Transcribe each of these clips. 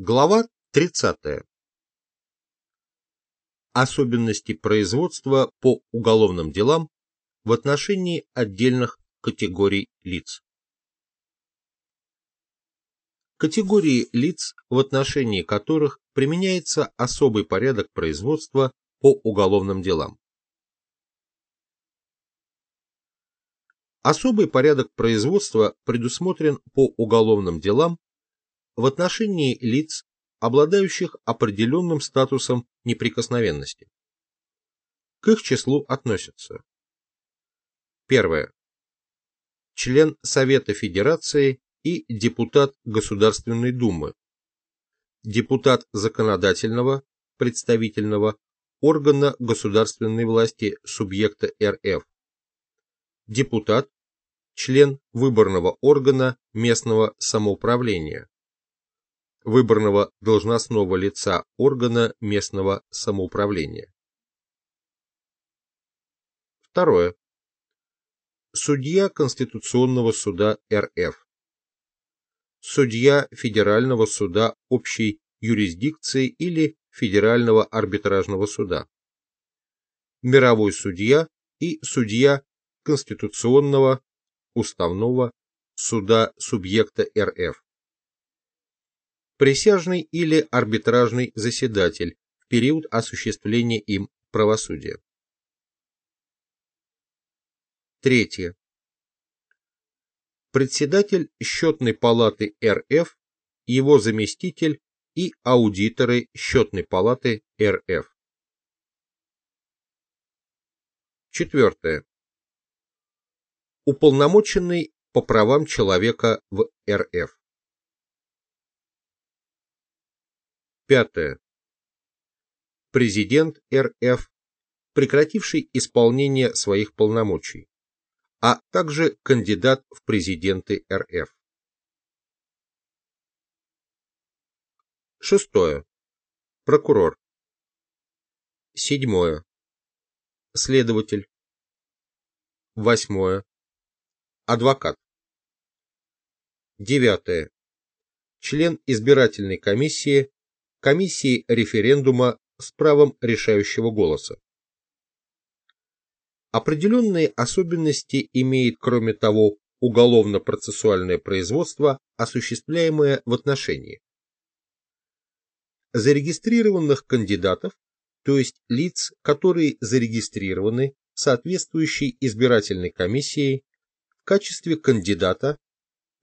Глава 30. Особенности производства по уголовным делам в отношении отдельных категорий лиц. Категории лиц, в отношении которых применяется особый порядок производства по уголовным делам. Особый порядок производства предусмотрен по уголовным делам в отношении лиц, обладающих определенным статусом неприкосновенности. К их числу относятся Первое. Член Совета Федерации и депутат Государственной Думы, депутат законодательного, представительного органа государственной власти субъекта РФ, депутат, член выборного органа местного самоуправления, выборного должностного лица органа местного самоуправления. Второе. Судья Конституционного суда РФ. Судья Федерального суда общей юрисдикции или Федерального арбитражного суда. Мировой судья и судья Конституционного уставного суда субъекта РФ присяжный или арбитражный заседатель в период осуществления им правосудия. Третье. Председатель счетной палаты РФ, его заместитель и аудиторы счетной палаты РФ. Четвертое. Уполномоченный по правам человека в РФ. Пятое. Президент РФ, прекративший исполнение своих полномочий, а также кандидат в президенты РФ. Шестое. Прокурор. Седьмое. Следователь. Восьмое. Адвокат. Девятое. Член избирательной комиссии комиссии референдума с правом решающего голоса. Определенные особенности имеет, кроме того, уголовно-процессуальное производство, осуществляемое в отношении зарегистрированных кандидатов, то есть лиц, которые зарегистрированы соответствующей избирательной комиссией в качестве кандидата,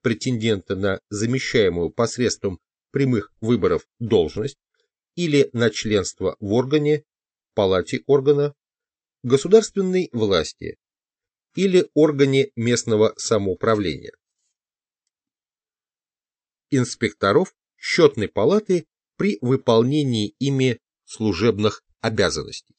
претендента на замещаемую посредством прямых выборов должность или на членство в органе, палате органа, государственной власти или органе местного самоуправления. Инспекторов счетной палаты при выполнении ими служебных обязанностей.